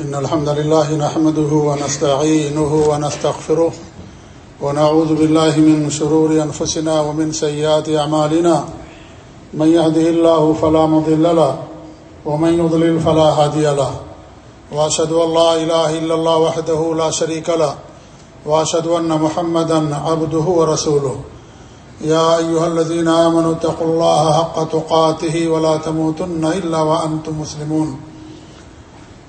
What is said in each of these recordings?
إن الحمد لله نحمده ونستعينه ونستغفره ونعوذ بالله من شرور أنفسنا ومن سيئات أعمالنا. من يهده الله فلا مضل له ومن يضلل فلا هادي له. وأشهد أن لا إله إلا الله وحده لا شريك له. وأشهد أن محمدا عبده ورسوله. يا أيها الذين آمنوا اتقوا الله حق تقاته ولا تموتن إلا وأنتم مسلمون.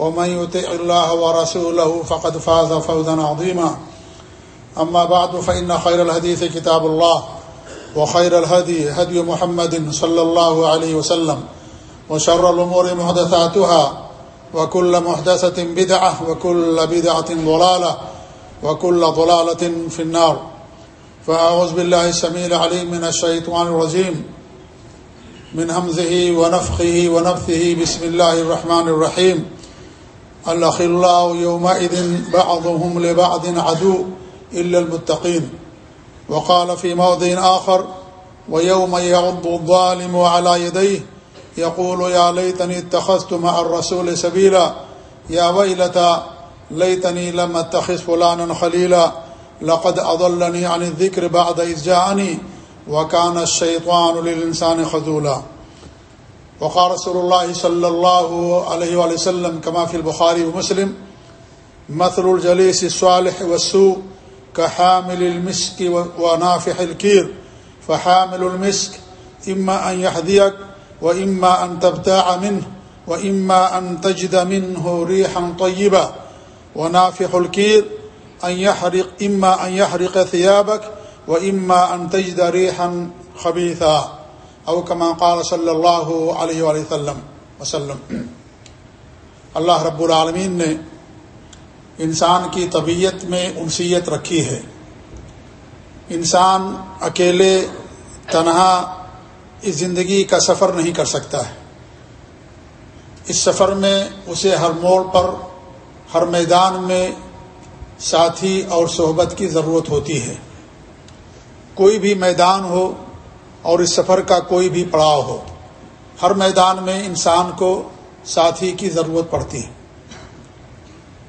ومن يطع الله ورسوله فقد فاز فوزا عظيما. أما بعد، فإن خير الحديث كتاب الله، وخير الهدي هدي محمد صلى الله عليه وسلم، وشر الأمور محدثاتها، وكل محدثة بدعة، وكل بدعة ضلالة، وكل ضلالة في النار. فأعوذ بالله السميع العليم من الشيطان الرجيم. من همزه ونفخه ونفثه، بسم الله الرحمن الرحيم. الأخلاء يومئذ بعضهم لبعض عدو إلا المتقين. وقال في موضع آخر ويوم يعض الظالم على يديه، يقول يا ليتني اتخذت مع الرسول سبيلا، يا ويلتا، ليتني لم اتخذ فلانا خليلا، لقد أضلني عن الذكر بعد إذ جاءني، وكان الشيطان للإنسان خذولا. وقال رسول الله صلى الله عليه وآله وسلم كما في البخاري ومسلم مثل الجليس الصالح والسوء كحامل المسك ونافح الكير فحامل المسك إما أن يحذيك وإما أن تبتاع منه وإما أن تجد منه ريحا طيبا ونافح الكير أن يحرق إما أن يحرق ثيابك وإما أن تجد ريحا خبيثا أو كما قال صلى الله عليه وآله وسلم وسلم۔ اللہ رب العالمین نے انسان کی طبیعت میں انسیت رکھی ہے۔ انسان اکیلے تنہا اس زندگی کا سفر نہیں کر سکتا ہے۔ اس سفر میں اسے ہر موڑ پر، ہر میدان میں ساتھی اور صحبت کی ضرورت ہوتی ہے۔ کوئی بھی میدان ہو اور اس سفر کا کوئی بھی پڑاؤ ہو، ہر میدان میں انسان کو ساتھی کی ضرورت پڑتی ہے۔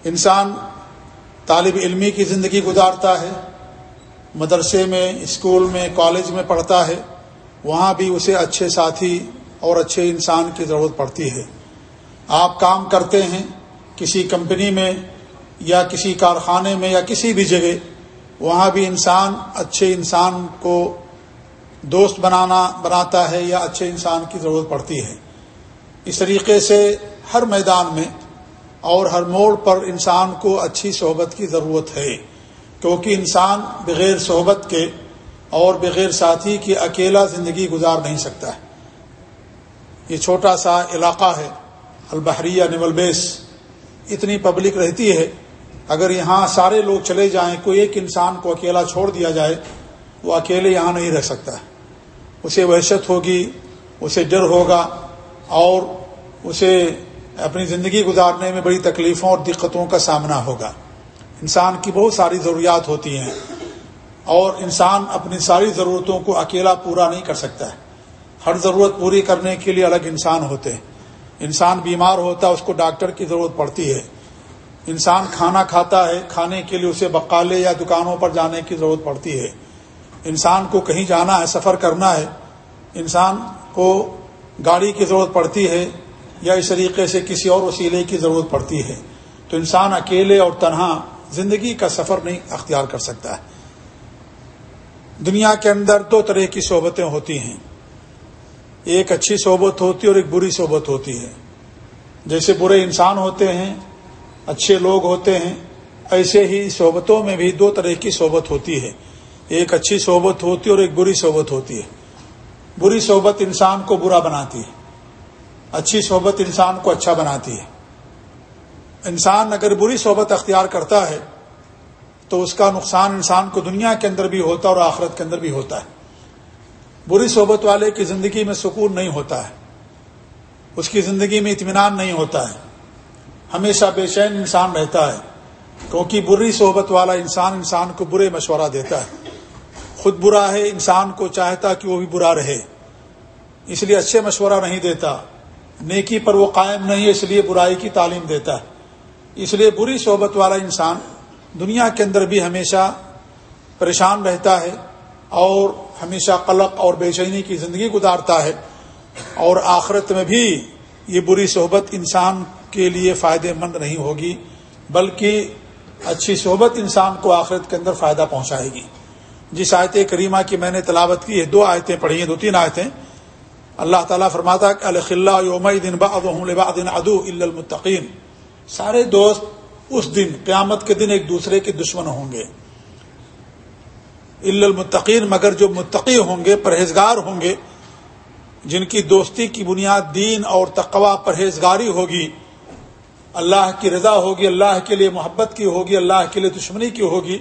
انسان طالب علمی کی زندگی گزارتا ہے، مدرسے میں، اسکول میں، کالج میں پڑھتا ہے، وہاں بھی اسے اچھے ساتھی اور اچھے انسان کی ضرورت پڑتی ہے۔ آپ کام کرتے ہیں کسی کمپنی میں یا کسی کارخانے میں یا کسی بھی جگہ، وہاں بھی انسان اچھے انسان کو دوست بنانا، بناتا ہے یا اچھے انسان کی ضرورت پڑتی ہے۔ اس طریقے سے ہر میدان میں اور ہر موڑ پر انسان کو اچھی صحبت کی ضرورت ہے۔ کیونکہ انسان بغیر صحبت کے اور بغیر ساتھی کے اکیلا زندگی گزار نہیں سکتا ہے۔ یہ چھوٹا سا علاقہ ہے، البحریہ نول بیس۔ اتنی پبلک رہتی ہے، اگر یہاں سارے لوگ چلے جائیں، کوئی ایک انسان کو اکیلا چھوڑ دیا جائے، وہ اکیلے یہاں نہیں رہ سکتا۔ ہے اسے وحشت ہوگی، اسے ڈر ہوگا، اور اسے اپنی زندگی گزارنے میں بڑی تکلیفوں اور دقتوں کا سامنا ہوگا۔ انسان کی بہت ساری ضروریات ہوتی ہیں، اور انسان اپنی ساری ضرورتوں کو اکیلا پورا نہیں کر سکتا ہے۔ ہر ضرورت پوری کرنے کے لیے الگ انسان ہوتے ہیں۔ انسان بیمار ہوتا ہے، اس کو ڈاکٹر کی ضرورت پڑتی ہے۔ انسان کھانا کھاتا ہے، کھانے کے لیے اسے بقالے یا دکانوں پر جانے کی ضرورت پڑتی ہے۔ انسان کو کہیں جانا ہے، سفر کرنا ہے انسان کو گاڑی کی ضرورت پڑتی ہے یا اس طریقے سے کسی اور وسیلے کی ضرورت پڑتی ہے، تو انسان اکیلے اور تنہا زندگی کا سفر نہیں اختیار کر سکتا ہے۔ دنیا کے اندر دو طرح کی صحبتیں ہوتی ہیں۔ ایک اچھی صحبت ہوتی ہے اور ایک بری صحبت ہوتی ہے۔ جیسے برے انسان ہوتے ہیں، اچھے لوگ ہوتے ہیں، ایسے ہی صحبتوں میں بھی دو طرح کی صحبت ہوتی ہے۔ ایک اچھی صحبت ہوتی ہے اور ایک بری صحبت ہوتی ہے۔ بری صحبت انسان کو برا بناتی ہے۔ اچھی صحبت انسان کو اچھا بناتی ہے۔ انسان اگر بری صحبت اختیار کرتا ہے، تو اس کا نقصان انسان کو دنیا کے اندر بھی ہوتا ہے اور آخرت کے اندر بھی ہوتا ہے۔ بری صحبت والے کی زندگی میں سکون نہیں ہوتا ہے۔ اس کی زندگی میں اطمینان نہیں ہوتا ہے۔ ہمیشہ بے چین انسان رہتا ہے، کیونکہ بری صحبت والا انسان انسان کو برے مشورہ دیتا ہے۔ خود برا ہے، انسان کو چاہتا کہ وہ بھی برا رہے۔ اس لیے اچھے مشورہ نہیں دیتا۔ نیکی پر وہ قائم نہیں ہے اس لیے برائی کی تعلیم دیتا ہے۔ اس لیے بری صحبت والا انسان دنیا کے اندر بھی ہمیشہ پریشان رہتا ہے اور ہمیشہ قلق اور بے چینی کی زندگی گزارتا ہے۔ اور آخرت میں بھی یہ بری صحبت انسان کے لیے فائدہ مند نہیں ہوگی، بلکہ اچھی صحبت انسان کو آخرت کے اندر فائدہ پہنچائے گی۔ جس آیت کریمہ کی میں نے تلاوت کی ہے، دو آیتیں پڑھی ہیں، دو تین آیتیں۔ اللہ تعالیٰ فرماتا کہ الخلا یوم دن دن ادو المتقین۔ سارے دوست اس دن، قیامت کے دن ایک دوسرے کے دشمن ہوں گے۔ المتقین، مگر جو متقی ہوں گے، پرہیزگار ہوں گے، جن کی دوستی کی بنیاد دین اور تقوا پرہیزگاری ہوگی، اللہ کی رضا ہوگی، اللہ کے لیے محبت کی ہوگی، اللہ کے لیے دشمنی کی ہوگی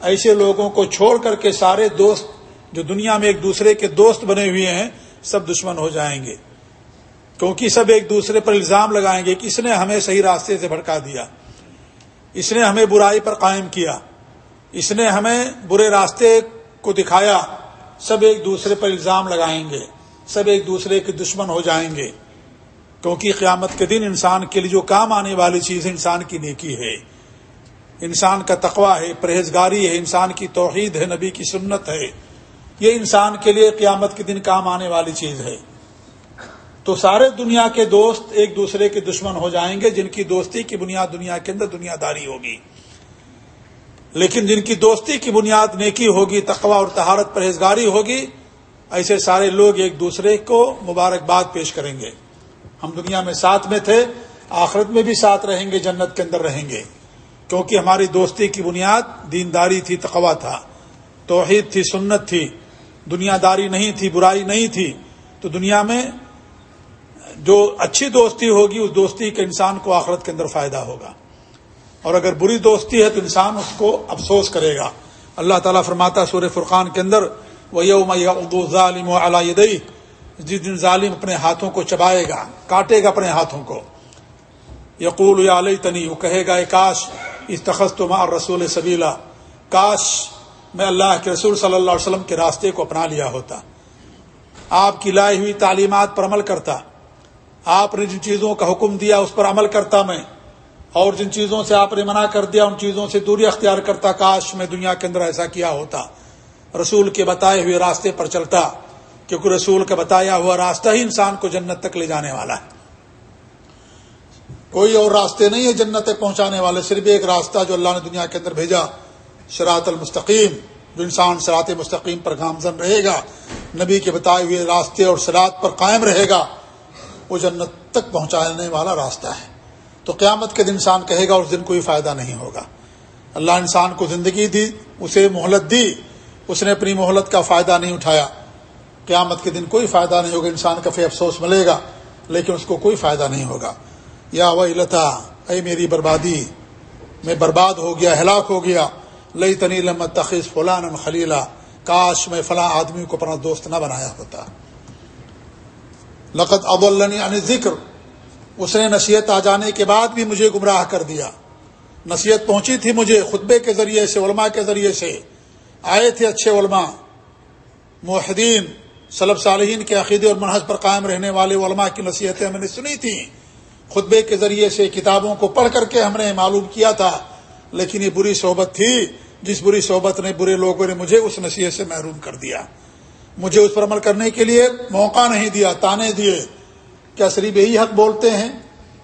ایسے لوگوں کو چھوڑ کر کے سارے دوست جو دنیا میں ایک دوسرے کے دوست بنے ہوئے ہیں، سب دشمن ہو جائیں گے۔ کیونکہ سب ایک دوسرے پر الزام لگائیں گے کہ اس نے ہمیں صحیح راستے سے بھڑکا دیا۔ اس نے ہمیں برائی پر قائم کیا۔ اس نے ہمیں برے راستے کو دکھایا۔ سب ایک دوسرے پر الزام لگائیں گے۔ سب ایک دوسرے کے دشمن ہو جائیں گے۔ کیونکہ قیامت کے دن انسان کے لیے جو کام آنے والی چیز انسان کی نیکی ہے۔ انسان کا تقوا ہے، پرہیزگاری ہے، انسان کی توحید ہے، نبی کی سنت ہے۔ یہ انسان کے لیے قیامت کے دن کام آنے والی چیز ہے۔ تو سارے دنیا کے دوست ایک دوسرے کے دشمن ہو جائیں گے، جن کی دوستی کی بنیاد دنیا کے اندر دنیا داری ہوگی۔ لیکن جن کی دوستی کی بنیاد نیکی ہوگی تقوا اور تہارت پرہیزگاری ہوگی، ایسے سارے لوگ ایک دوسرے کو مبارکباد پیش کریں گے۔ ہم دنیا میں ساتھ میں تھے، آخرت میں بھی ساتھ رہیں گے، جنت کے اندر رہیں گے۔ کیونکہ ہماری دوستی کی بنیاد دینداری تھی تقوا تھا۔ توحید تھی، سنت تھی۔ دنیا داری نہیں تھی، برائی نہیں تھی۔ تو دنیا میں جو اچھی دوستی ہوگی، اس دوستی کے انسان کو آخرت کے اندر فائدہ ہوگا۔ اور اگر بری دوستی ہے، تو انسان اس کو افسوس کرے گا۔ اللہ تعالیٰ فرماتا سور فرقان کے اندر وہ یوم اردو ظالم و علیہ جس دن ظالم اپنے ہاتھوں کو چبائے گا، کاٹے گا اپنے ہاتھوں کو۔ یقول یا علیہ تنی وہ کہے گا کاش اس تخص اور رسول سبیلا۔ کاش میں اللہ کے رسول صلی اللہ علیہ وسلم کے راستے کو اپنا لیا ہوتا۔ آپ کی لائی ہوئی تعلیمات پر عمل کرتا۔ آپ نے جن چیزوں کا حکم دیا اس پر عمل کرتا میں۔ اور جن چیزوں سے آپ نے منع کر دیا، ان چیزوں سے دوری اختیار کرتا، کاش میں دنیا کے اندر ایسا کیا ہوتا۔ رسول کے بتائے ہوئے راستے پر چلتا، کیونکہ رسول کا بتایا ہوا راستہ ہی انسان کو جنت تک لے جانے والا ہے۔ کوئی اور راستے نہیں ہے جنت تک پہنچانے والے، صرف ایک راستہ جو اللہ نے دنیا کے اندر بھیجا شراط المستقیم، جو انسان سرات مستقیم پر گامزن رہے گا، نبی کے بتائے ہوئے راستے اور سرات پر قائم رہے گا، وہ جنت تک پہنچانے والا راستہ ہے۔ تو قیامت کے دن انسان کہے گا اس دن کوئی فائدہ نہیں ہوگا۔ اللہ انسان کو زندگی دی، اسے مہلت دی، اس نے اپنی مہلت کا فائدہ نہیں اٹھایا۔ قیامت کے دن کوئی فائدہ نہیں ہوگا، انسان کا پھر افسوس ملے گا، لیکن اس کو کوئی فائدہ نہیں ہوگا۔ یا وہی لتا اے میری بربادی، میں برباد ہو گیا، ہلاک ہو گیا لئی تنی لمت تخیص فلان خلیلا، کاش میں فلاں آدمی کو اپنا دوست نہ بنایا ہوتا۔ لقت اب اللہ ذکر اس نے نصیحت آ جانے کے بعد بھی مجھے گمراہ کر دیا۔ نصیحت پہنچی تھی مجھے خطبے کے ذریعے سے، علماء کے ذریعے سے۔ آئے تھے اچھے علماء معاہدین صلب صالحین کے عقیدے اور منحص پر قائم رہنے والے علماء کی نصیحتیں ہم نے سنی تھیں۔ خطبے کے ذریعے سے کتابوں کو پڑھ کر کے ہم نے معلوم کیا تھا، لیکن یہ بری صحبت تھی۔ جس بری صحبت نے برے لوگوں نے مجھے اس نصیحت سے محروم کر دیا۔ مجھے اس پر عمل کرنے کے لیے موقع نہیں دیا، تانے دیے۔ کیا صرف یہی حق بولتے ہیں؟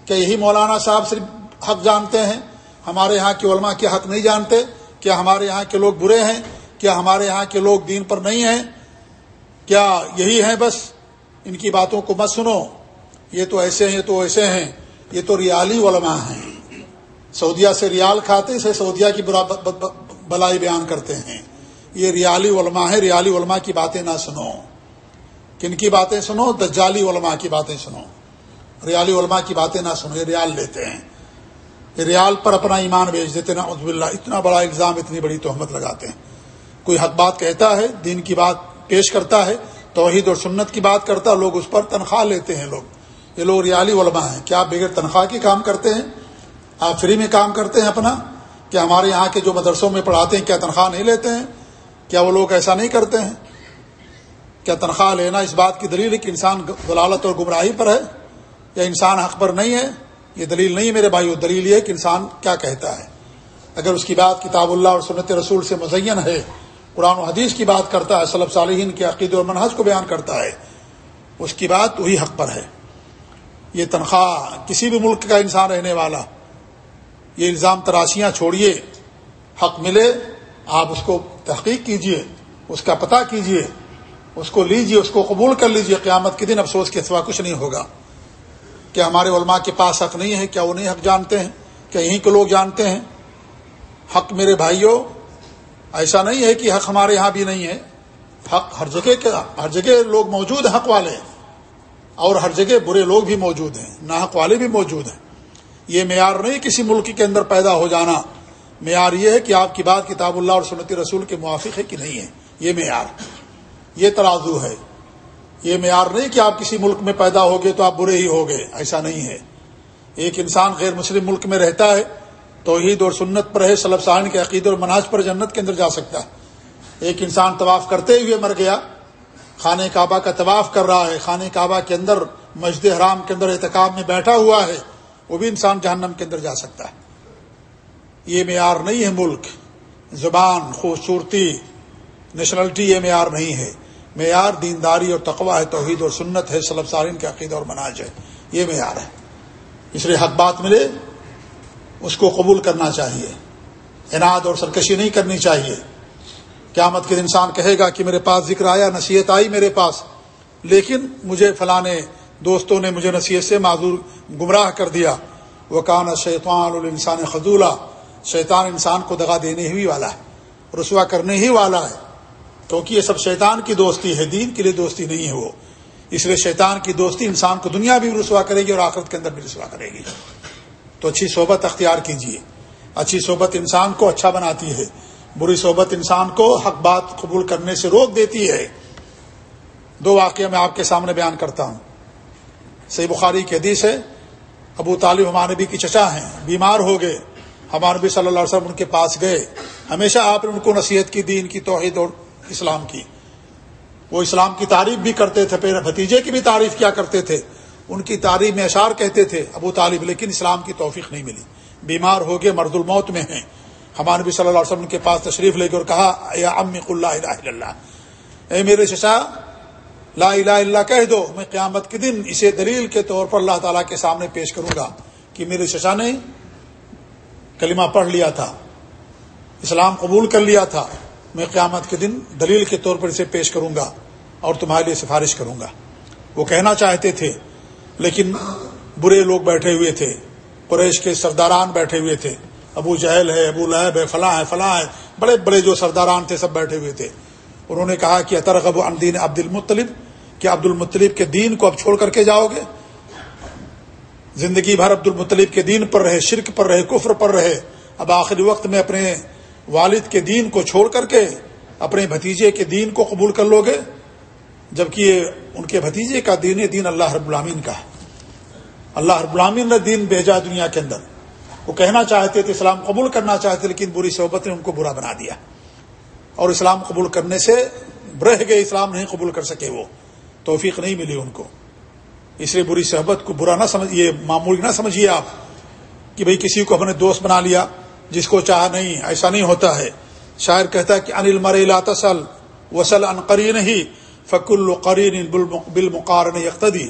کیا یہی مولانا صاحب صرف حق جانتے ہیں؟ ہمارے یہاں کے علماء کے حق نہیں جانتے؟ کیا ہمارے یہاں کے لوگ برے ہیں؟ کیا ہمارے یہاں کے لوگ دین پر نہیں ہیں؟ کیا یہی ہیں بس؟ ان کی باتوں کو مت سنو۔ یہ تو ایسے ہیں، یہ تو ایسے ہیں۔ یہ تو ریالی علماء ہیں۔ سعودیہ سے ریال کھاتے سے سعودیہ کی برا بلائی بیان کرتے ہیں۔ یہ ریالی علماء ہے ریالی علماء کی باتیں نہ سنو۔ کن کی باتیں سنو؟ دجالی علماء کی باتیں سنو۔ ریالی علماء کی باتیں نہ سنو، یہ ریال لیتے ہیں۔ ریال پر اپنا ایمان بیچ دیتے نا عزب اللہ اتنا بڑا الزام، اتنی بڑی تہمت لگاتے ہیں۔ کوئی حق بات کہتا ہے، دین کی بات پیش کرتا ہے، توحید اور سنت کی بات کرتا، لوگ اس پر تنخواہ لیتے ہیں، لوگ۔ یہ لوگ ریالی علماء ہیں۔ کیا آپ بغیر تنخواہ کے کام کرتے ہیں؟ آپ فری میں کام کرتے ہیں اپنا؟ کیا ہمارے یہاں کے جو مدرسوں میں پڑھاتے ہیں، کیا تنخواہ نہیں لیتے ہیں؟ کیا وہ لوگ ایسا نہیں کرتے ہیں؟ کیا تنخواہ لینا اس بات کی دلیل ہے کہ انسان غلالت اور گمراہی پر ہے؟ یا انسان حق پر نہیں ہے؟ یہ دلیل نہیں ہے میرے بھائی وہ دلیل یہ کہ انسان کیا کہتا ہے۔ اگر اس کی بات کتاب اللہ اور سنت رسول سے مزین ہے، قرآن و حدیث کی بات کرتا ہے صلب صالحین کے عقید اور منحص کو بیان کرتا ہے، اس کی بات وہی حق پر ہے۔ یہ تنخواہ کسی بھی ملک کا انسان رہنے والا، یہ الزام تراشیاں چھوڑیے، حق ملے، آپ اس کو تحقیق کیجیے، اس کا پتہ کیجیے، اس کو لیجیے، اس کو قبول کر لیجیے، قیامت کے دن افسوس کے سوا کچھ نہیں ہوگا۔ کیا ہمارے علماء کے پاس حق نہیں ہے؟ کیا وہ نہیں حق جانتے ہیں؟ کیا یہیں کے لوگ جانتے ہیں؟ حق میرے بھائیوں، ایسا نہیں ہے کہ حق ہمارے یہاں بھی نہیں ہے۔ حق ہر جگہ کے، ہر جگہ لوگ موجود ہیں، حق والے۔ اور ہر جگہ برے لوگ بھی موجود ہیں نہ حق والے بھی موجود ہیں۔ یہ معیار نہیں کسی ملک کے اندر پیدا ہو جانا۔ معیار یہ ہے کہ آپ کی بات کتاب اللہ اور سنتی رسول کے موافق ہے کہ نہیں ہے۔ یہ معیار۔ یہ ترازو ہے۔ یہ معیار نہیں کہ آپ کسی ملک میں پیدا ہو گئے تو آپ برے ہی ہو گئے ایسا نہیں ہے۔ ایک انسان غیر مسلم ملک میں رہتا ہے، توحید اور سنت پر ہے صلب سہن کے عقید اور مناج پر جنت کے اندر جا سکتا ہے۔ ایک انسان طواف کرتے ہوئے مر گیا خانہ کعبہ کا طواف کر رہا ہے، خانہ کعبہ کے اندر، مسجد حرام کے اندر احتکاب میں بیٹھا ہوا ہے، وہ بھی انسان جہنم کے اندر جا سکتا ہے۔ یہ معیار نہیں ہے ملک، زبان، خوبصورتی نیشنلٹی یہ معیار نہیں ہے۔ معیار دینداری اور تقوا ہے، توحید اور سنت ہے سلب سارین کے عقید اور مناج ہے۔ یہ معیار ہے۔ اس لیے حق بات ملے، اس کو قبول کرنا چاہیے۔ انعد اور سرکشی نہیں کرنی چاہیے۔ قیامت کے انسان کہے گا کہ میرے پاس ذکر آیا، نصیحت آئی میرے پاس، لیکن مجھے فلاں دوستوں نے مجھے نصیحت سے معذور گمراہ کر دیا۔ وہ کان شیطان الانسان خزولہ شیطان انسان کو دگا دینے ہی والا ہے رسوا کرنے ہی والا ہے۔ کیونکہ یہ سب شیطان کی دوستی ہے، دین کے لیے دوستی نہیں ہے وہ۔ اس لیے شیطان کی دوستی انسان کو دنیا بھی رسوا کرے گی اور آخرت کے اندر بھی رسوا کرے گی۔ تو اچھی صحبت اختیار کیجیے اچھی صحبت انسان کو اچھا بناتی ہے۔ بری صحبت انسان کو حق بات قبول کرنے سے روک دیتی ہے۔ دو واقعہ میں آپ کے سامنے بیان کرتا ہوں۔ سی بخاری کے حدیث ہے، ابو طالب ہمارے نبی کی چچا ہیں، بیمار ہو گئے۔ ہمارے نبی صلی اللہ علیہ وسلم ان کے پاس گئے۔ ہمیشہ آپ نے ان کو نصیحت کی، دین کی توحید اور اسلام کی۔ وہ اسلام کی تعریف بھی کرتے تھے، پھر بھتیجے کی بھی تعریف کیا کرتے تھے۔ ان کی تعریف میں اشار کہتے تھے، ابو طالب، لیکن اسلام کی توفیق نہیں ملی۔ بیمار ہو گئے، مرد الموت میں ہیں۔ ہمارے نبی صلی اللہ علیہ وسلم کے پاس تشریف لے کے اور کہا، یا اللہ اللہ. اے میرے ششا لا الہ اللہ کہہ دو، میں قیامت کے دن اسے دلیل کے طور پر اللہ تعالیٰ کے سامنے پیش کروں گا کہ میرے ششا نے کلمہ پڑھ لیا تھا، اسلام قبول کر لیا تھا، میں قیامت کے دن دلیل کے طور پر اسے پیش کروں گا اور تمہارے لیے سفارش کروں گا۔ وہ کہنا چاہتے تھے، لیکن برے لوگ بیٹھے ہوئے تھے، قریش کے سرداران بیٹھے ہوئے تھے۔ ابو جہل ہے، ابو لہب ہے، فلاں ہے فلاں ہے۔ بڑے بڑے جو سرداران تھے، سب بیٹھے ہوئے تھے۔ انہوں نے کہا کہ اطرغب اندین عبد المطلب، کہ عبد المطلب کے دین کو اب چھوڑ کر کے جاؤ گے۔ زندگی بھر عبد المطلب کے دین پر رہے، شرک پر رہے، کفر پر رہے۔ اب آخری وقت میں اپنے والد کے دین کو چھوڑ کر کے اپنے بھتیجے کے دین کو قبول کر لو گے۔ جبکہ ان کے بھتیجے کا دین دین اللہ رب العامین کا۔ ہے اللہ رب العامین نے دین بھیجا دنیا کے اندر۔ وہ کہنا چاہتے تھے اسلام قبول کرنا چاہتے لیکن بری صحبت نے ان کو برا بنا دیا۔ اور اسلام قبول کرنے سے رہ گئے، اسلام نہیں قبول کر سکے وہ۔ توفیق نہیں ملی ان کو۔ اس لیے بری صحبت کو برا نہ سمجھیے معمولی نہ سمجھیے آپ کہ بھئی کسی کو اپنے دوست بنا لیا جس کو چاہ نہیں، ایسا نہیں ہوتا ہے۔ شاعر کہتا ہے کہ انل مر تسل، وسل ان قرین ہی فک القرین بالمقارن یقتدی۔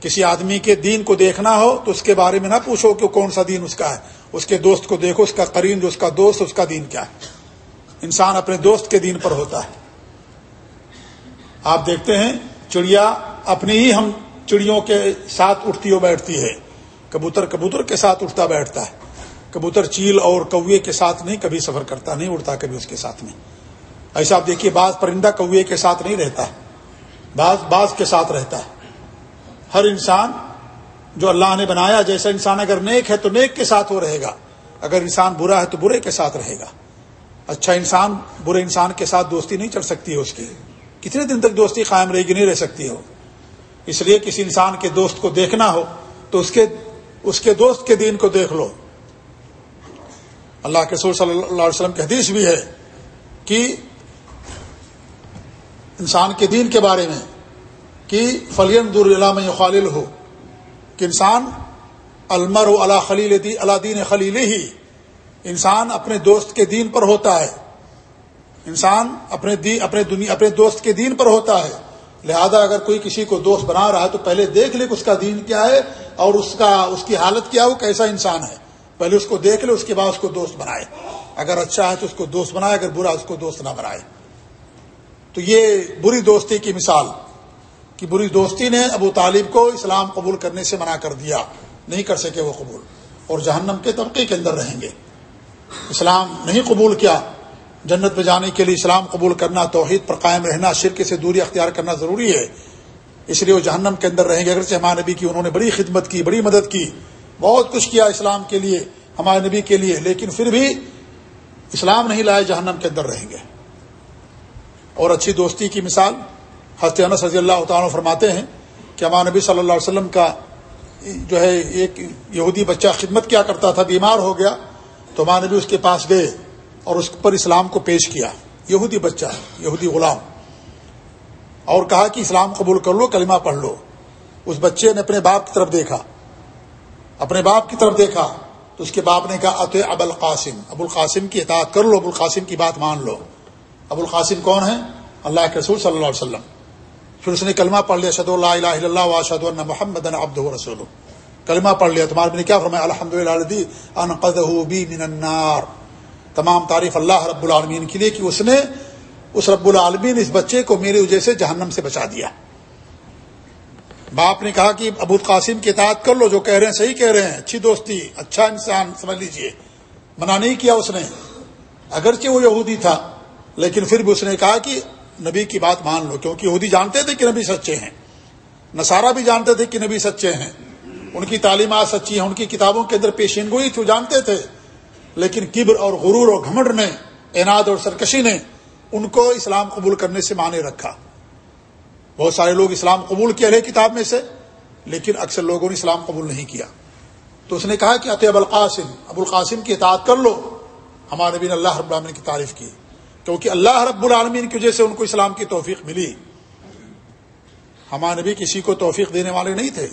کسی آدمی کے دین کو دیکھنا ہو تو اس کے بارے میں نہ پوچھو کہ کون سا دین اس کا ہے۔ اس کے دوست کو دیکھو، اس کا قرین جو اس کا دوست اس کا دین کیا ہے۔ انسان اپنے دوست کے دین پر ہوتا ہے۔ آپ دیکھتے ہیں، چڑیا اپنی ہی ہم چڑیوں کے ساتھ اٹھتی ہو بیٹھتی ہے۔ کبوتر کبوتر کے ساتھ اٹھتا بیٹھتا ہے۔ کبوتر چیل اور کوے کے ساتھ نہیں، کبھی سفر کرتا نہیں، اڑتا کبھی اس کے ساتھ نہیں۔ ایسا آپ دیکھیے، بعض پرندہ کوے کے ساتھ نہیں رہتا ہے۔ بعض بعض کے ساتھ رہتا ہے۔ ہر انسان جو اللہ نے بنایا، جیسا انسان اگر نیک ہے تو نیک کے ساتھ وہ رہے گا۔ اگر انسان برا ہے تو برے کے ساتھ رہے گا۔ اچھا انسان، برے انسان کے ساتھ دوستی نہیں چل سکتی ہے اس کی۔ کتنے دن تک دوستی قائم رہے گی، نہیں رہ سکتی ہو اس لیے کسی انسان کے دوست کو دیکھنا ہو تو اس کے اس کے دوست کے دین کو دیکھ لو۔ اللہ کے سور صلی اللہ علیہ وسلم کی حدیث بھی ہے کہ انسان کے دین کے بارے میں کہ فلیم دور علام خالل ہو کہ انسان المر و اللہ خلیل دی اللہ دین خلیل ہی انسان اپنے دوست کے دین پر ہوتا ہے۔ انسان اپنے دی اپنے دنیا اپنے دوست کے دین پر ہوتا ہے۔ لہذا اگر کوئی کسی کو دوست بنا رہا ہے تو پہلے دیکھ لے کہ اس کا دین کیا ہے اور اس کا اس کی حالت کیا وہ کیسا انسان ہے۔ پہلے اس کو دیکھ لے، اس کے بعد اس کو دوست بنائے۔ اگر اچھا ہے تو اس کو دوست بنائے، اگر برا اس کو دوست نہ بنائے۔ تو یہ بری دوستی کی مثال۔ کہ بری دوستی نے ابو طالب کو اسلام قبول کرنے سے منع کر دیا۔ نہیں کر سکے وہ قبول۔ اور جہنم کے طبقے کے اندر رہیں گے۔ اسلام نہیں قبول کیا۔ جنت میں جانے کے لیے اسلام قبول کرنا، توحید پر قائم رہنا، شرک سے دوری اختیار کرنا ضروری ہے۔ اس لیے وہ جہنم کے اندر رہیں گے۔ اگرچہ ہمارے نبی کی انہوں نے بڑی خدمت کی، بڑی مدد کی، بہت کچھ کیا اسلام کے لیے، ہمارے نبی کے لیے، لیکن پھر بھی اسلام نہیں لائے، جہنم کے اندر رہیں گے۔ اور اچھی دوستی کی مثال حضرت انس رضی اللہ تعالیٰ فرماتے ہیں کہ ہمارے نبی صلی اللہ علیہ وسلم کا جو ہے ایک یہودی بچہ خدمت کیا کرتا تھا، بیمار ہو گیا، تو ہمارے نبی اس کے پاس گئے اور اس پر اسلام کو پیش کیا۔ یہودی بچہ یہودی غلام۔ اور کہا کہ اسلام قبول کر لو، کلمہ پڑھ لو۔ اس بچے نے اپنے باپ کی طرف دیکھا۔ اپنے باپ کی طرف دیکھا۔ تو اس کے باپ نے کہا ات اب القاسم۔ ابو القاسم کی اطاعت کر لو، ابو القاسم کی بات مان لو۔ ابو القاسم کون ہے اللہ کے رسول صلی اللہ علیہ وسلم۔ پھر اس نے کلمہ پڑھ لیا شد اللہ الہ اللہ واشد اللہ محمد ابد رسول کلمہ پڑھ لیا، تمہارے نے کیا فرمایا؟ الحمد للہ من النار۔ تمام تعریف اللہ رب العالمین کے لیے کہ اس نے اس رب العالمین، اس بچے کو میرے وجہ سے جہنم سے بچا دیا۔ باپ نے کہا کہ ابو قاسم کی اطاعت کر لو، جو کہہ رہے ہیں صحیح کہہ رہے ہیں، اچھی دوستی اچھا انسان، سمجھ لیجیے۔ منع نہیں کیا اس نے۔ اگرچہ وہ یہودی تھا، لیکن پھر بھی اس نے کہا کہ نبی کی بات مان لو، کیونکہ یہودی جانتے تھے کہ نبی سچے ہیں۔ نصارہ بھی جانتے تھے کہ نبی سچے ہیں۔ ان کی تعلیمات سچی ہیں، ان کی کتابوں کے اندر پیشین گوئی تھی، وہ جانتے تھے۔ لیکن کبر اور غرور اور گھمنڈ نے اعناد اور سرکشی نے ان کو اسلام قبول کرنے سے مانے رکھا۔ بہت سارے لوگ اسلام قبول کیا رہے کتاب میں سے، لیکن اکثر لوگوں نے اسلام قبول نہیں کیا۔ تو اس نے کہا کہ اطب القاسم، ابو القاسم کی اطاعت کر لو۔ ہمارے نبی نے اللہ رب العالمین کی تعریف کی۔ کیونکہ اللہ رب العالمین کی وجہ سے ان کو اسلام کی توفیق ملی۔ ہمارے نبی کسی کو توفیق دینے والے نہیں تھے۔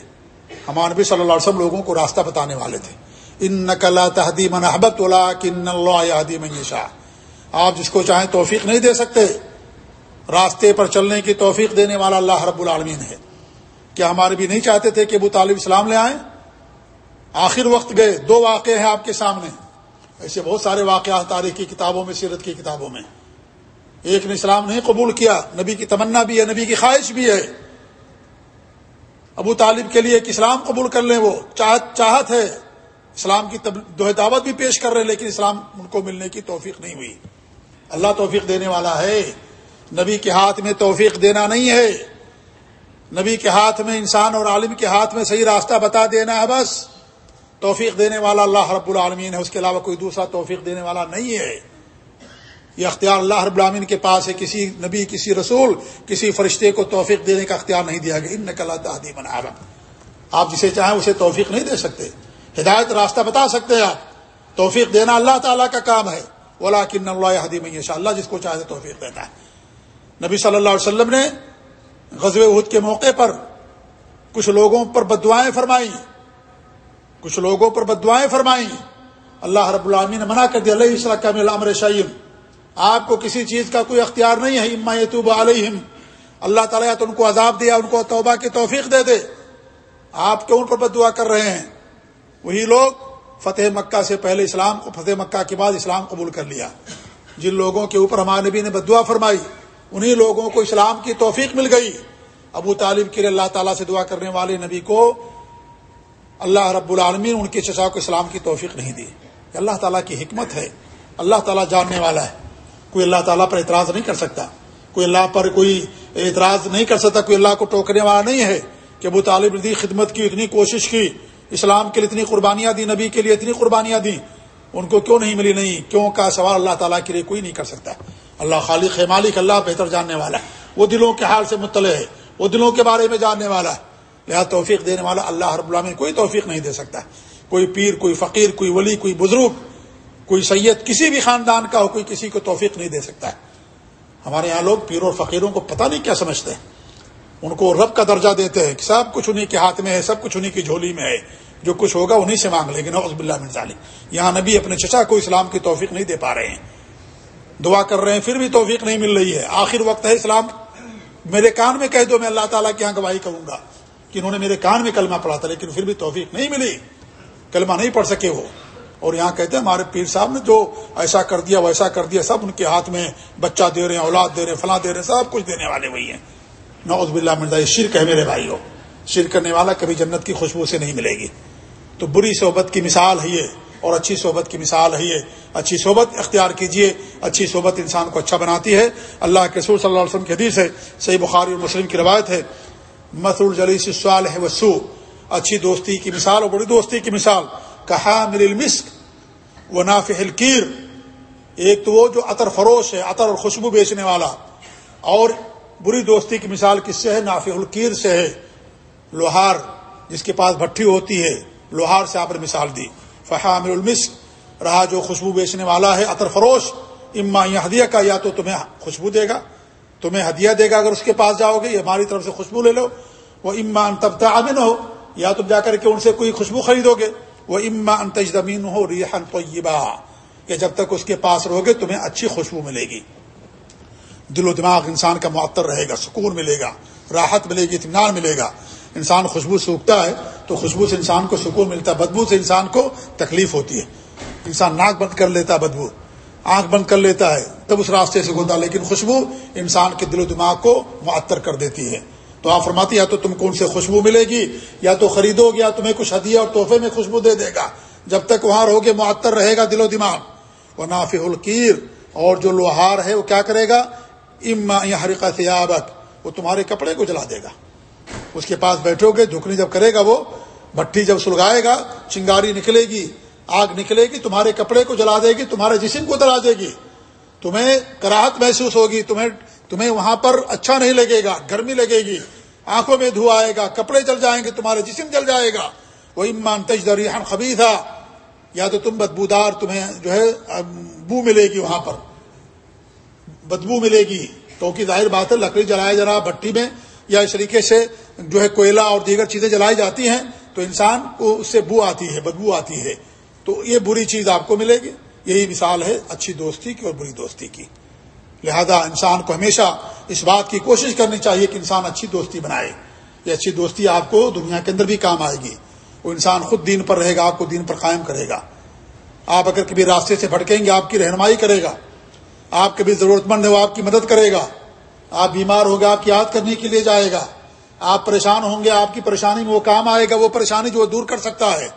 ہمارے نبی صلی اللہ علیہ وسلم لوگوں کو راستہ بتانے والے تھے۔ ان نقلا تحدی منحبت اللہ کن اللہ منشا آپ جس کو چاہیں توفیق نہیں دے سکتے۔ راستے پر چلنے کی توفیق دینے والا اللہ رب العالمین ہے۔ کیا ہمارے بھی نہیں چاہتے تھے کہ ابو طالب اسلام لے آئیں؟ آخر وقت گئے، دو واقع ہیں آپ کے سامنے۔ ایسے بہت سارے واقعات تاریخی کتابوں میں، سیرت کی کتابوں میں۔ ایک نے اسلام نہیں قبول کیا، نبی کی تمنا بھی ہے، نبی کی خواہش بھی ہے۔ ابو طالب کے لیے ایک اسلام قبول کر لیں وہ، چاہت چاہت ہے۔ اسلام کی دعوت بھی پیش کر رہے ہیں، لیکن اسلام ان کو ملنے کی توفیق نہیں ہوئی۔ اللہ توفیق دینے والا ہے۔ نبی کے ہاتھ میں توفیق دینا نہیں ہے۔ نبی کے ہاتھ میں انسان اور عالم کے ہاتھ میں صحیح راستہ بتا دینا ہے بس۔ توفیق دینے والا اللہ رب العالمین ہے، اس کے علاوہ کوئی دوسرا توفیق دینے والا نہیں ہے۔ یہ اختیار اللہ رب العالمین کے پاس ہے، کسی نبی، کسی رسول، کسی فرشتے کو توفیق دینے کا اختیار نہیں دیا گیا۔ ان نقل تحدی بنا آپ جسے چاہیں اسے توفیق نہیں دے سکتے۔ ہدایت راستہ بتا سکتے ہیں آپ۔ توفیق دینا اللہ تعالیٰ کا کام ہے۔ اولا کن اللہ حدیم اللہ جس کو چاہے توفیق دیتا ہے۔ نبی صلی اللہ علیہ وسلم نے غزب عہد کے موقع پر کچھ لوگوں پر بدوائیں فرمائی کچھ لوگوں پر بدوائیں فرمائی اللہ رب العامی نے منع کر دیا اللہ کا مل شعیم آپ کو کسی چیز کا کوئی اختیار نہیں ہے، اما یتوب علیہم اللہ تعالیٰ تو ان کو عذاب دیا ان کو توبہ کی توفیق دے دے۔ آپ کیوں ان پر بدعا کر رہے ہیں؟ وہی لوگ فتح مکہ سے پہلے اسلام کو، فتح مکہ کے بعد اسلام قبول کر لیا۔ جن لوگوں کے اوپر ہمارے نبی نے بدعا فرمائی، انہی لوگوں کو اسلام کی توفیق مل گئی۔ ابو طالب کے لیے اللہ تعالیٰ سے دعا کرنے والے نبی کو اللہ رب العالمین ان کے چچا کو اسلام کی توفیق نہیں دی۔ اللہ تعالیٰ کی حکمت ہے۔ اللہ تعالیٰ جاننے والا ہے۔ کوئی اللہ تعالیٰ پر اعتراض نہیں کر سکتا۔ کوئی اللہ پر کوئی اعتراض نہیں کر سکتا، کوئی اللہ کو ٹوکنے والا نہیں ہے کہ ابو طالب نے خدمت کی، اتنی کوشش کی، اسلام کے لیے اتنی قربانیاں دی، نبی کے لیے اتنی قربانیاں دی۔ ان کو کیوں نہیں ملی؟ نہیں، کیوں کا سوال اللہ تعالیٰ کے لیے کوئی نہیں کر سکتا۔ اللہ خالق ہے، مالک، اللہ بہتر جاننے والا ہے۔ وہ دلوں کے حال سے مطلع ہے، وہ دلوں کے بارے میں جاننے والا ہے۔ لہٰذا توفیق دینے والا اللہ رب العالمین کوئی توفیق نہیں دے سکتا۔ کوئی پیر، کوئی فقیر، کوئی ولی، کوئی بزرگ کوئی سید کسی بھی خاندان کا ہو، کوئی کسی کو توفیق نہیں دے سکتا ہے۔ ہمارے یہاں لوگ پیر اور فقیروں کو پتہ نہیں کیا سمجھتے ہیں۔ ان کو رب کا درجہ دیتے ہیں کہ سب کچھ انہیں کے ہاتھ میں ہے، سب کچھ انہیں کی جھولی میں ہے۔ جو کچھ ہوگا انہیں سے مانگ لیں گے۔ نوز بلّہ منظالی یہاں نبی اپنے چچا کو اسلام کی توفیق نہیں دے پا رہے ہیں۔ دعا کر رہے ہیں، پھر بھی توفیق نہیں مل رہی ہے۔ آخر وقت ہے اسلام۔ میرے کان میں کہہ دو، میں اللہ تعالیٰ کی یہاں گواہی کروں گا کہ انہوں نے میرے کان میں کلمہ پڑھا تھا، لیکن پھر بھی توفیق نہیں ملی۔ کلمہ نہیں پڑھ سکے وہ۔ اور یہاں کہتے ہیں ہمارے پیر صاحب نے جو ایسا کر دیا، ویسا کر دیا، سب ان کے ہاتھ میں بچہ دے رہے ہیں، اولاد دے رہے ہیں، فلاں دے رہے ہیں، سب کچھ دینے والے وہی ہیں۔ نوز بلّہ مرزا یہ شرک ہے میرے بھائی ہو شرک کرنے والا کبھی جنت کی خوشبو سے نہیں ملے گی۔ تو بری صحبت کی مثال ہے یہ، اور اچھی صحبت کی مثال ہے یہ۔ اچھی صحبت اختیار کیجیے اچھی صحبت انسان کو اچھا بناتی ہے۔ اللہ کے رسول صلی اللہ علیہ وسلم کی حدیث ہے، صحیح بخاری اور مسلم کی روایت ہے مسر الجلیس سوال ہے وسو اچھی دوستی کی مثال اور بڑی دوستی کی مثال۔ کہا مل مسک و ناف الکیر۔ ایک تو وہ جو عطر فروش ہے، عطر اور خوشبو بیچنے والا۔ اور بری دوستی کی مثال کس سے ہے؟ نافع الکیر سے ہے۔ لوہار جس کے پاس بھٹی ہوتی ہے، لوہار سے آپ نے مثال دی۔ فہام المسک، رہا جو خوشبو بیچنے والا ہے، عطر فروش۔ اما یہ ہدیہ کا، یا تو تمہیں خوشبو دے گا۔ تمہیں ہدیہ دے گا اگر اس کے پاس جاؤ گے ہماری طرف سے خوشبو لے لو۔ وہ امان تب تعمن ہو یا تم جا کر کے ان سے کوئی خوشبو خریدو گے۔ وہ اما ان تجدمین ہو ریحن طیبہ کہ جب تک اس کے پاس رہو گے تمہیں اچھی خوشبو ملے گی۔ دل و دماغ انسان کا معطر رہے گا، سکون ملے گا، راحت ملے گی، اطمینان ملے گا۔ انسان خوشبو سوکھتا ہے تو خوشبو سے انسان کو سکون ملتا ہے، بدبو سے انسان کو تکلیف ہوتی ہے۔ انسان ناک بند کر لیتا ہے، بدبو۔ آنکھ بند کر لیتا ہے، تب اس راستے سے گزرتا لیکن خوشبو انسان کے دل و دماغ کو معطر کر دیتی ہے۔ تو آپ فرماتی یا تو تم کو ان سے خوشبو ملے گی، یا تو خریدو گے یا تمہیں کچھ ہدیہ اور تحفے میں خوشبو دے دے گا۔ جب تک وہاں رہو گے، معطر رہے گا دل و دماغ۔ وہ نافع القیر اور جو لوہار ہے، وہ کیا کرے گا؟ اما حرقہ سیابک وہ تمہارے کپڑے کو جلا دے گا۔ اس کے پاس بیٹھو گے جھکنی جب کرے گا وہ، بھٹی جب سلگائے گا، چنگاری نکلے گی، آگ نکلے گی، تمہارے کپڑے کو جلا دے گی، تمہارے جسم کو جلا دے گی۔ تمہیں کراہت محسوس ہوگی، تمہیں تمہیں وہاں پر اچھا نہیں لگے گا، گرمی لگے گی۔ آنکھوں میں دھو آئے گا، کپڑے جل جائیں گے، تمہارے جسم جل جائے گا۔ وہ امان تجدری خبی تھا یا تو تم بدبودار تمہیں جو ہے بو ملے گی وہاں پر۔ بدبو ملے گی۔ کیونکہ ظاہر بات ہے، لکڑی جلایا جا رہا بھٹی میں یا اس طریقے سے جو ہے کوئلہ اور دیگر چیزیں جلائی جاتی ہیں، تو انسان کو اس سے بو آتی ہے، بدبو آتی ہے۔ تو یہ بری چیز آپ کو ملے گی۔ یہی مثال ہے اچھی دوستی کی اور بری دوستی کی۔ لہذا انسان کو ہمیشہ اس بات کی کوشش کرنی چاہیے کہ انسان اچھی دوستی بنائے۔ یہ اچھی دوستی آپ کو دنیا کے اندر بھی کام آئے گی۔ وہ انسان خود دین پر رہے گا، آپ کو دین پر قائم کرے گا۔ آپ اگر کبھی راستے سے بھٹکیں گے، آپ کی رہنمائی کرے گا۔ آپ کبھی ضرورت مند ہے وہ آپ کی مدد کرے گا۔ آپ بیمار ہو آپ کی یاد کرنے کے لیے جائے گا۔ آپ پریشان ہوں گے، آپ کی پریشانی میں وہ کام آئے گا، وہ پریشانی جو دور کر سکتا ہے۔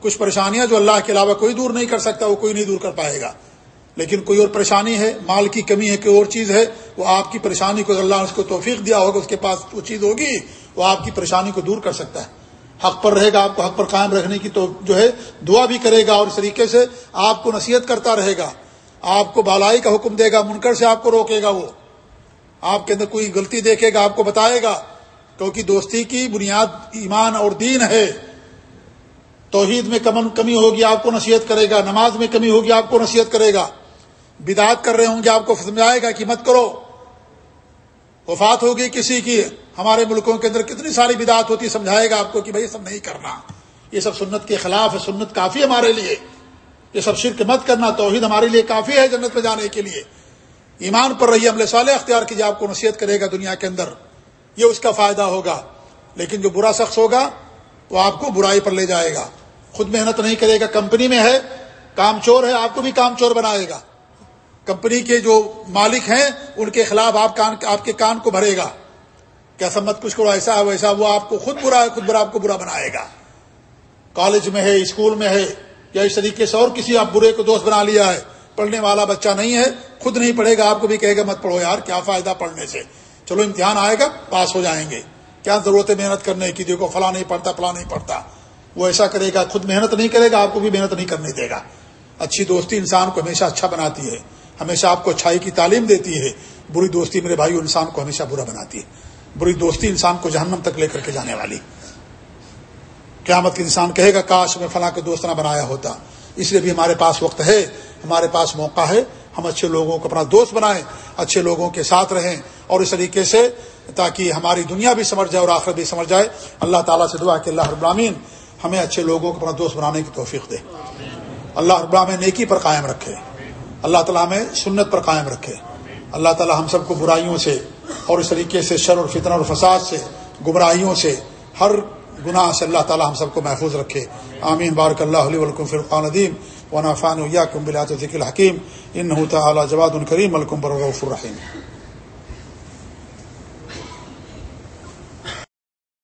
کچھ پریشانیاں جو اللہ کے علاوہ کوئی دور نہیں کر سکتا، وہ کوئی نہیں دور کر پائے گا۔ لیکن کوئی اور پریشانی ہے، مال کی کمی ہے، کوئی اور چیز ہے، وہ آپ کی پریشانی کو اللہ نے اس کو توفیق دیا ہوگا، اس کے پاس وہ چیز ہوگی، وہ آپ کی پریشانی کو دور کر سکتا ہے۔ حق پر رہے گا، آپ کو حق پر قائم رکھنے کی تو جو ہے دعا بھی کرے گا اور اس طریقے سے آپ کو نصیحت کرتا رہے گا۔ آپ کو بالائی کا حکم دے گا، منکر سے آپ کو روکے گا وہ۔ آپ کے اندر کوئی غلطی دیکھے گا، آپ کو بتائے گا۔ کیونکہ دوستی کی بنیاد ایمان اور دین ہے۔ توحید میں کمن کمی ہوگی، آپ کو نصیحت کرے گا۔ نماز میں کمی ہوگی، آپ کو نصیحت کرے گا۔ بدعت کر رہے ہوں گے، آپ کو سمجھائے گا کہ مت کرو۔ وفات ہوگی کسی کی، ہمارے ملکوں کے اندر کتنی ساری بدعت ہوتی، سمجھائے گا آپ کو کہ بھائی سب نہیں کرنا۔ یہ سب سنت کے خلاف ہے، سنت کافی ہمارے لیے۔ یہ سب شرک مت کرنا، توحید ہمارے لیے کافی ہے جنت میں جانے کے لیے۔ ایمان پر رہی، عمل صالح اختیار کیجیے، آپ کو نصیحت کرے گا دنیا کے اندر۔ یہ اس کا فائدہ ہوگا۔ لیکن جو برا شخص ہوگا، وہ آپ کو برائی پر لے جائے گا۔ خود محنت نہیں کرے گا، کمپنی میں ہے، کام چور ہے، آپ کو بھی کام چور بنائے گا۔ کمپنی کے جو مالک ہیں، ان کے خلاف آپ کان، آپ کے کان کو بھرے گا۔ کیا سمت کچھ کرو، ایسا ہے ویسا، وہ آپ کو خود برا خود برا، آپ کو برا بنائے گا۔ کالج میں ہے، اسکول میں ہے، یا اس طریقے سے اور کسی آپ برے کو دوست بنا لیا ہے، پڑھنے والا بچہ نہیں ہے، خود نہیں پڑھے گا، آپ کو بھی کہے گا مت پڑھو یار، کیا فائدہ پڑھنے سے۔ چلو امتحان آئے گا، پاس ہو جائیں گے۔ کیا ضرورت ہے محنت کرنے کی؟ دیکھو، فلاں نہیں پڑھتا فلاں نہیں پڑھتا۔ وہ ایسا کرے گا، خود محنت نہیں کرے گا، آپ کو بھی محنت نہیں کرنے دے گا۔ اچھی دوستی انسان کو ہمیشہ اچھا بناتی ہے۔ ہمیشہ آپ کو اچھائی کی تعلیم دیتی ہے۔ بری دوستی میرے بھائی انسان کو ہمیشہ برا بناتی ہے۔ بری دوستی انسان کو جہنم تک لے کر کے جانے والی۔ قیامت کے انسان کہے گا، کاش میں فلاں کے دوست نہ بنایا ہوتا۔ اس لیے بھی ہمارے پاس وقت ہے، ہمارے پاس موقع ہے۔ ہم اچھے لوگوں کو اپنا دوست بنائیں، اچھے لوگوں کے ساتھ رہیں اور اس طریقے سے تاکہ ہماری دنیا بھی سمجھ جائے اور آخر بھی سمجھ جائے۔ اللہ تعالیٰ سے دعا کہ اللہ ابرامین ہمیں اچھے لوگوں کو اپنا دوست بنانے کی توفیق دے۔ اللہ ابراہم نیکی پر قائم رکھے۔ اللہ تعالیٰ ہمیں سنت پر قائم رکھے۔ اللہ تعالیٰ ہم سب کو برائیوں سے اور اس طریقے سے شر اور فطر اور فساد سے، گمراہیوں سے، ہر گناہ سے اللہ تعالیٰ ہم سب کو محفوظ رکھے۔ آمین۔ بارک اللہ علیہ ولکم فرقان ندیم ونافان ذکر الحکیم۔ ان تعالیٰ جواد الکریم الکم برف الرحیم۔